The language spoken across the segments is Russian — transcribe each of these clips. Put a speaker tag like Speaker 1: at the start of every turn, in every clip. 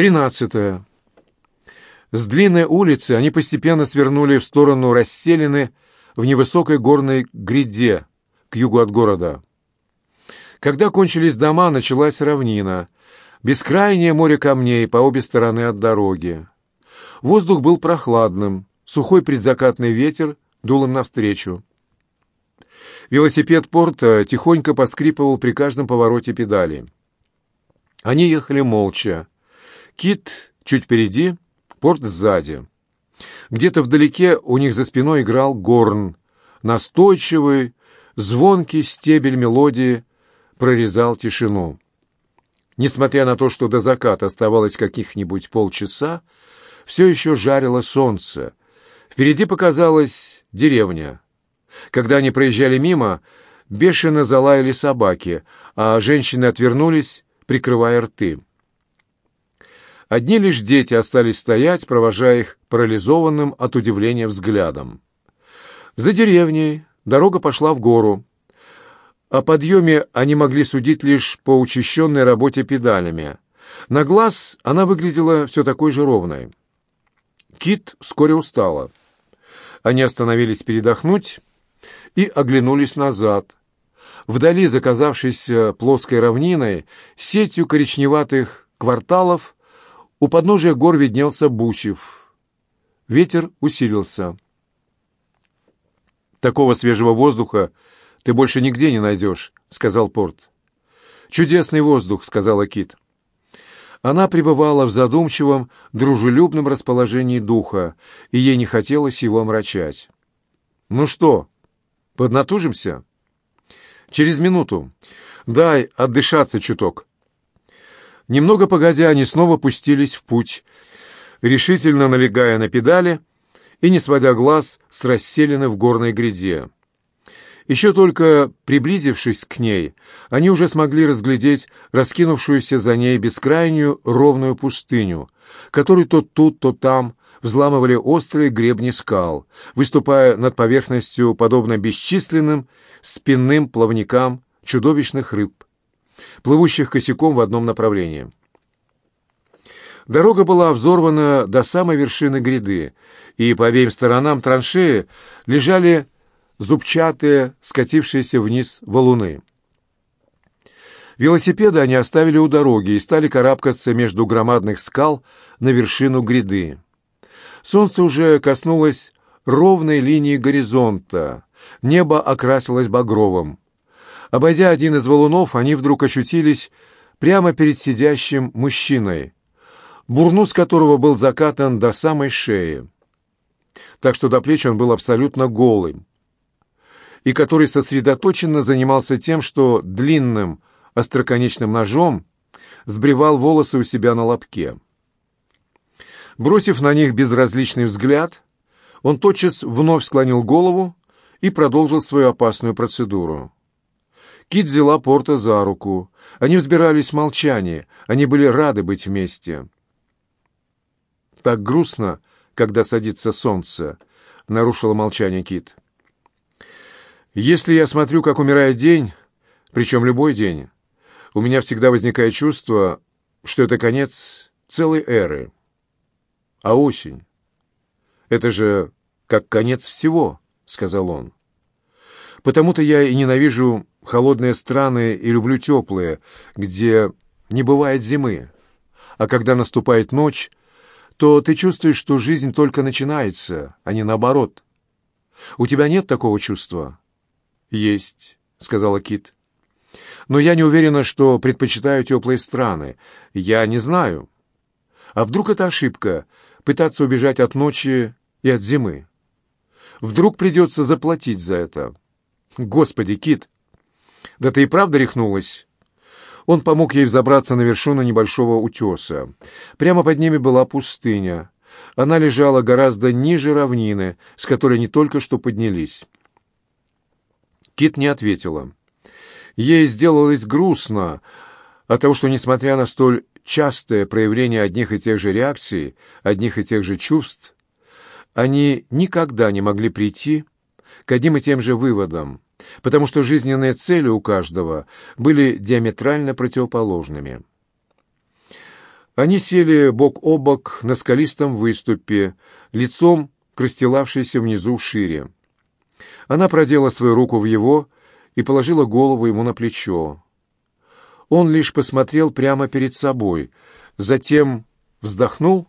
Speaker 1: Тринадцатое. С длинной улицы они постепенно свернули в сторону расселены в невысокой горной гряде к югу от города. Когда кончились дома, началась равнина, бескрайнее море камней по обе стороны от дороги. Воздух был прохладным, сухой предзакатный ветер дул им навстречу. Велосипед Порта тихонько поскрипывал при каждом повороте педали. Они ехали молча. Кит чуть впереди, Порт сзади. Где-то вдалеке у них за спиной играл горн. Настойчивый, звонкий стебель мелодии прорезал тишину. Несмотря на то, что до заката оставалось каких-нибудь полчаса, все еще жарило солнце. Впереди показалась деревня. Когда они проезжали мимо, бешено залаяли собаки, а женщины отвернулись, прикрывая рты. Одни лишь дети остались стоять, провожая их парализованным от удивления взглядом. За деревней дорога пошла в гору. О подъеме они могли судить лишь по учащенной работе педалями. На глаз она выглядела все такой же ровной. Кит вскоре устала. Они остановились передохнуть и оглянулись назад. Вдали, заказавшейся плоской равниной, сетью коричневатых кварталов, у подножия гор виднелся Бусев. Ветер усилился. «Такого свежего воздуха ты больше нигде не найдешь», — сказал Порт. «Чудесный воздух», — сказала Кит. Она пребывала в задумчивом, дружелюбном расположении духа, и ей не хотелось его омрачать. «Ну что, поднатужимся?» «Через минуту. Дай отдышаться чуток». Немного погодя, они снова пустились в путь, решительно налегая на педали и не сводя глаз с расселены в горной гряде. Еще только приблизившись к ней, они уже смогли разглядеть раскинувшуюся за ней бескрайнюю ровную пустыню, которую то тут, то там взламывали острые гребни скал, выступая над поверхностью, подобно бесчисленным спинным плавникам чудовищных рыб, плывущих косяком в одном направлении. Дорога была взорвана до самой вершины гряды, и по обеим сторонам траншеи лежали зубчатые, скатившиеся вниз валуны. Велосипеды они оставили у дороги и стали карабкаться между громадных скал на вершину гряды. Солнце уже коснулось ровной линии горизонта, небо окрасилось багровым. Обойдя один из валунов, они вдруг ощутились прямо перед сидящим мужчиной, бурнус которого был закатан до самой шеи, так что до плеч он был абсолютно голым и который сосредоточенно занимался тем, что длинным остроконечным ножом сбривал волосы у себя на лобке. Бросив на них безразличный взгляд, он тотчас вновь склонил голову и продолжил свою опасную процедуру. Кит взяла Порта за руку. Они взбирались в молчании, они были рады быть вместе. «Так грустно, когда садится солнце», — нарушила молчание Кит. Если я смотрю, как умирает день, причем любой день, у меня всегда возникает чувство, что это конец целой эры. А осень — это же как конец всего, — сказал он. Потому-то я и ненавижу холодные страны и люблю теплые, где не бывает зимы. А когда наступает ночь, то ты чувствуешь, что жизнь только начинается, а не наоборот. У тебя нет такого чувства? «Есть», — сказала Кит. «Но я не уверена, что предпочитаю теплые страны. Я не знаю. А вдруг это ошибка — пытаться убежать от ночи и от зимы? Вдруг придется заплатить за это? Господи, Кит! Да ты и правда рехнулась?» Он помог ей взобраться на вершину небольшого утеса. Прямо под ними была пустыня. Она лежала гораздо ниже равнины, с которой они только что поднялись. Кит не ответила. Ей сделалось грустно от того, что, несмотря на столь частое проявление одних и тех же реакций, одних и тех же чувств, они никогда не могли прийти к одним и тем же выводам, потому что жизненные цели у каждого были диаметрально противоположными. Они сели бок о бок на скалистом выступе, лицом к расстилавшейся внизу шире. Она продела свою руку в его и положила голову ему на плечо. Он лишь посмотрел прямо перед собой, затем вздохнул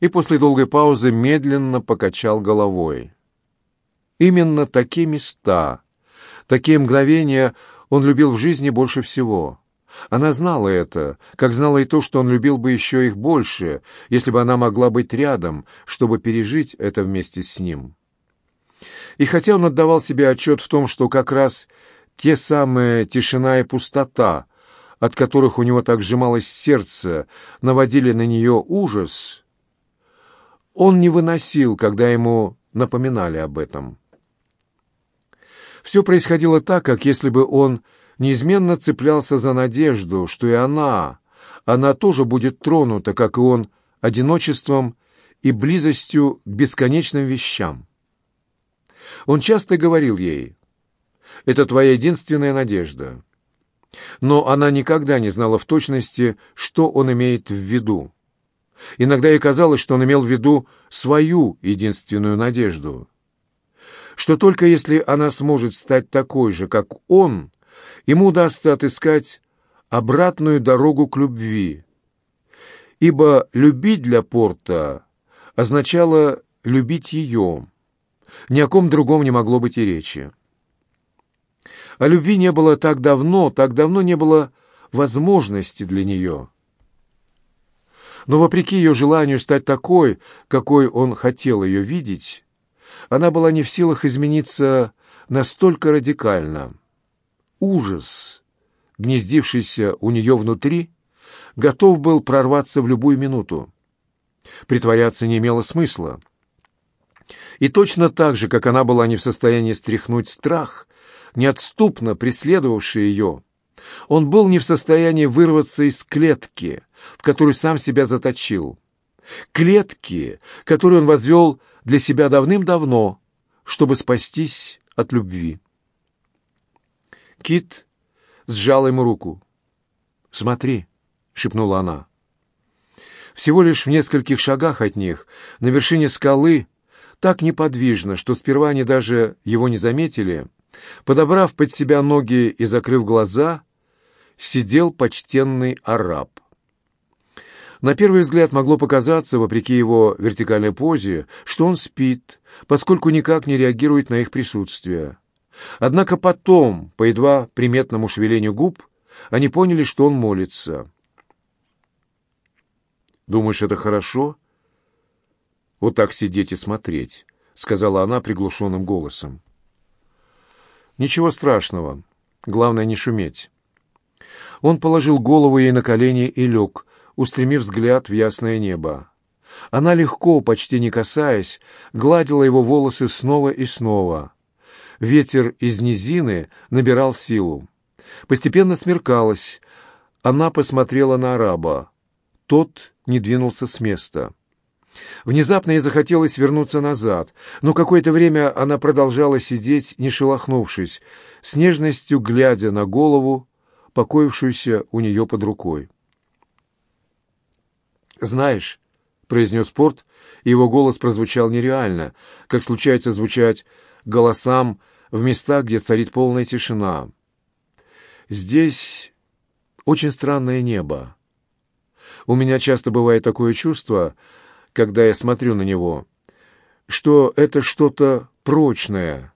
Speaker 1: и после долгой паузы медленно покачал головой. Именно такие места, такие мгновения он любил в жизни больше всего. Она знала это, как знала и то, что он любил бы еще их больше, если бы она могла быть рядом, чтобы пережить это вместе с ним. И хотя он отдавал себе отчет в том, что как раз те самые тишина и пустота, от которых у него так сжималось сердце, наводили на нее ужас, он не выносил, когда ему напоминали об этом. Все происходило так, как если бы он неизменно цеплялся за надежду, что и она, она тоже будет тронута, как и он, одиночеством и близостью к бесконечным вещам. Он часто говорил ей, «Это твоя единственная надежда». Но она никогда не знала в точности, что он имеет в виду. Иногда ей казалось, что он имел в виду свою единственную надежду. Что только если она сможет стать такой же, как он, ему удастся отыскать обратную дорогу к любви. Ибо любить для Порта означало любить ее. Ни о ком другом не могло быть и речи. О любви не было так давно, так давно не было возможности для нее. Но вопреки ее желанию стать такой, какой он хотел ее видеть, она была не в силах измениться настолько радикально. Ужас, гнездившийся у нее внутри, готов был прорваться в любую минуту. Притворяться не имело смысла. И точно так же, как она была не в состоянии стряхнуть страх, неотступно преследовавший ее, он был не в состоянии вырваться из клетки, в которую сам себя заточил. Клетки, которую он возвел для себя давным-давно, чтобы спастись от любви. Кит сжал ему руку. «Смотри», — шепнула она. Всего лишь в нескольких шагах от них, на вершине скалы, так неподвижно, что сперва они даже его не заметили, подобрав под себя ноги и закрыв глаза, сидел почтенный араб. На первый взгляд могло показаться, вопреки его вертикальной позе, что он спит, поскольку никак не реагирует на их присутствие. Однако потом, по едва приметному шевелению губ, они поняли, что он молится. «Думаешь, это хорошо?» «Вот так сидеть и смотреть», — сказала она приглушенным голосом. «Ничего страшного. Главное, не шуметь». Он положил голову ей на колени и лег, устремив взгляд в ясное небо. Она легко, почти не касаясь, гладила его волосы снова и снова. Ветер из низины набирал силу. Постепенно смеркалось. Она посмотрела на араба. Тот не двинулся с места. Внезапно ей захотелось вернуться назад, но какое-то время она продолжала сидеть, не шелохнувшись, с нежностью глядя на голову, покоившуюся у нее под рукой. «Знаешь», — произнес Порт, и его голос прозвучал нереально, как случается звучать голосам в местах, где царит полная тишина. Здесь очень странное небо. У меня часто бывает такое чувство, когда я смотрю на него, что это что-то прочное,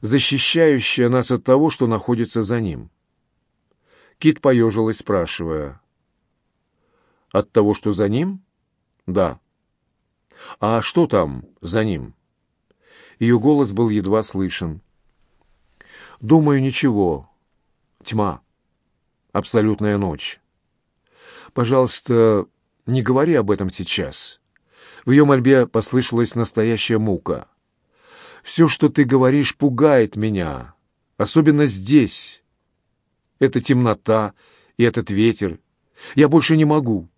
Speaker 1: защищающее нас от того, что находится за ним. Кит поежилась, спрашивая. «От того, что за ним?» «Да». «А что там за ним?» Ее голос был едва слышен. «Думаю, ничего. Тьма. Абсолютная ночь. Пожалуйста, не говори об этом сейчас». В ее мольбе послышалась настоящая мука. «Все, что ты говоришь, пугает меня, особенно здесь. Эта темнота и этот ветер. Я больше не могу».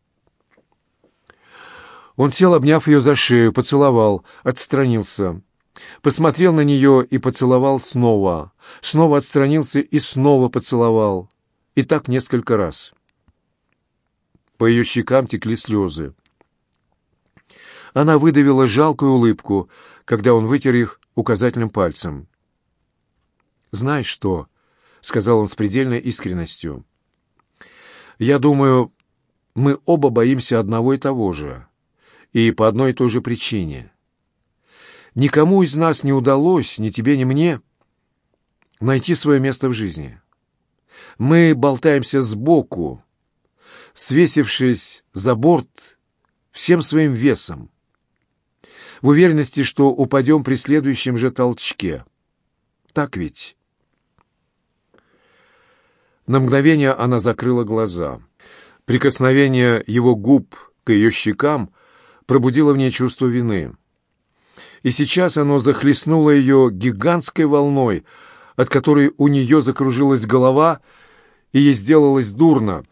Speaker 1: Он сел, обняв ее за шею, поцеловал, отстранился. Посмотрел на нее и поцеловал снова. Снова отстранился и снова поцеловал. И так несколько раз. по ее щекам текли слезы. Она выдавила жалкую улыбку, когда он вытер их указательным пальцем. «Знаешь что?» — сказал он с предельной искренностью. «Я думаю, мы оба боимся одного и того же, и по одной и той же причине. Никому из нас не удалось, ни тебе, ни мне, найти свое место в жизни. Мы болтаемся сбоку, свесившись за борт всем своим весом, в уверенности, что упадем при следующем же толчке. Так ведь? На мгновение она закрыла глаза. Прикосновение его губ к ее щекам пробудило в ней чувство вины. И сейчас оно захлестнуло ее гигантской волной, от которой у нее закружилась голова, и ей сделалось дурно.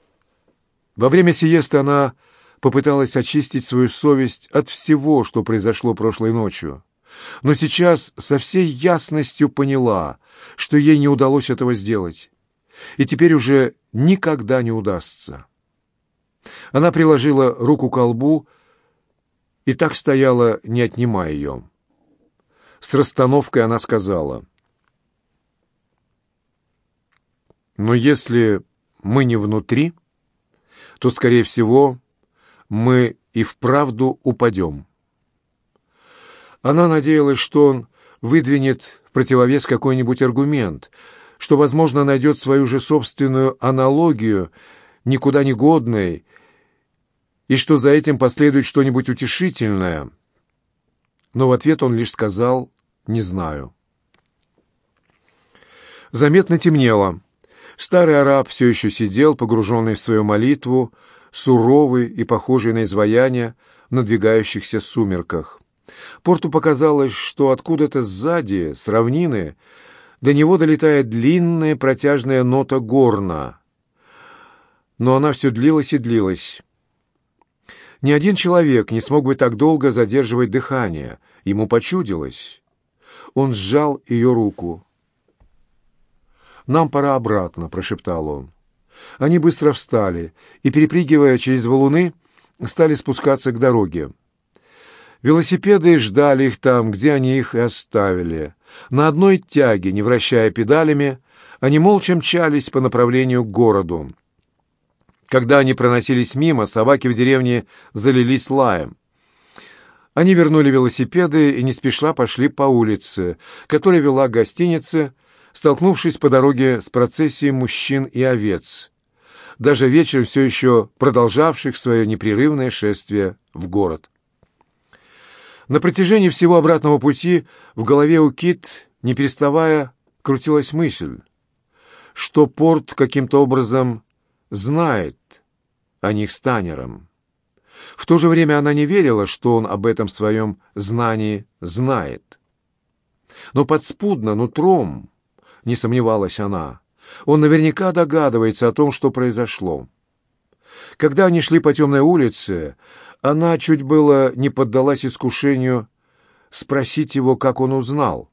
Speaker 1: Во время сиесты она попыталась очистить свою совесть от всего, что произошло прошлой ночью. Но сейчас со всей ясностью поняла, что ей не удалось этого сделать. И теперь уже никогда не удастся. Она приложила руку к колбу и так стояла, не отнимая ее. С расстановкой она сказала, «Но если мы не внутри, то, скорее всего, мы и вправду упадем. Она надеялась, что он выдвинет противовес какой-нибудь аргумент, что, возможно, найдет свою же собственную аналогию, никуда не годной, и что за этим последует что-нибудь утешительное. Но в ответ он лишь сказал «не знаю». Заметно темнело. Старый араб все еще сидел, погруженный в свою молитву, суровый и похожий на изваяние в надвигающихся сумерках. Порту показалось, что откуда-то сзади, с равнины, до него долетает длинная протяжная нота горна. Но она все длилась и длилась. Ни один человек не смог бы так долго задерживать дыхание. Ему почудилось. Он сжал ее руку. «Нам пора обратно», — прошептал он. Они быстро встали и, перепрыгивая через валуны, стали спускаться к дороге. Велосипеды ждали их там, где они их и оставили. На одной тяге, не вращая педалями, они молча мчались по направлению к городу. Когда они проносились мимо, собаки в деревне залились лаем. Они вернули велосипеды и не спеша пошли по улице, которая вела к гостинице, столкнувшись по дороге с процессией мужчин и овец, даже вечером все еще продолжавших свое непрерывное шествие в город. На протяжении всего обратного пути в голове у Кит, не переставая, крутилась мысль, что порт каким-то образом знает о них с Танером. В то же время она не верила, что он об этом своем знании знает. Но подспудно, нутром, не сомневалась она. Он наверняка догадывается о том, что произошло. Когда они шли по темной улице, она чуть было не поддалась искушению спросить его, как он узнал.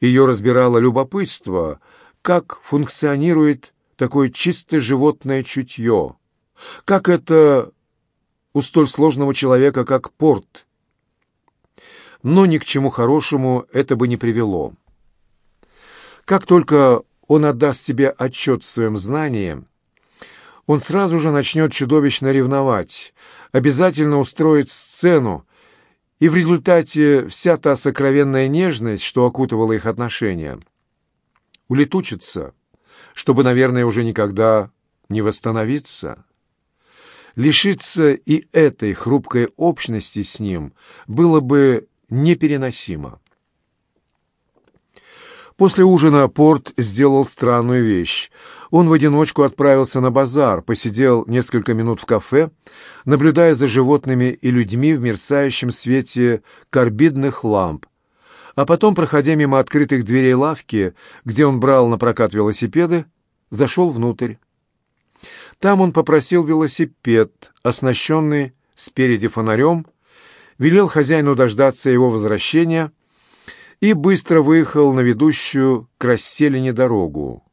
Speaker 1: Ее разбирало любопытство, как функционирует такое чисто животное чутье, как это у столь сложного человека, как Порт. Но ни к чему хорошему это бы не привело. Как только он отдаст себе отчет в своем знании, он сразу же начнет чудовищно ревновать, обязательно устроит сцену, и в результате вся та сокровенная нежность, что окутывала их отношения, улетучится, чтобы, наверное, уже никогда не восстановиться. Лишиться и этой хрупкой общности с ним было бы непереносимо. После ужина Порт сделал странную вещь. Он в одиночку отправился на базар, посидел несколько минут в кафе, наблюдая за животными и людьми в мерцающем свете карбидных ламп, а потом, проходя мимо открытых дверей лавки, где он брал на прокат велосипеды, зашел внутрь. Там он попросил велосипед, оснащенный спереди фонарем, велел хозяину дождаться его возвращения — и быстро выехал на ведущую к расселине дорогу.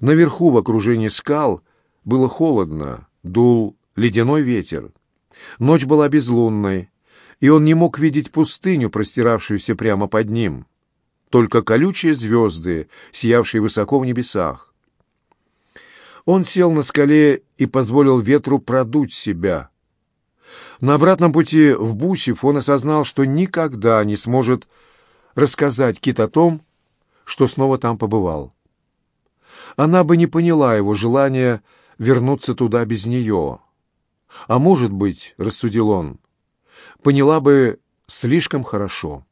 Speaker 1: Наверху, в окружении скал, было холодно, Дул ледяной ветер. Ночь была безлунной, и он не мог видеть пустыню, простиравшуюся прямо под ним, только колючие звезды, сиявшие высоко в небесах. Он сел на скале и позволил ветру продуть себя. На обратном пути в Бусев он осознал, что никогда не сможет рассказать Кит о том, что снова там побывал. Она бы не поняла его желания вернуться туда без нее. А может быть, — рассудил он, — поняла бы слишком хорошо.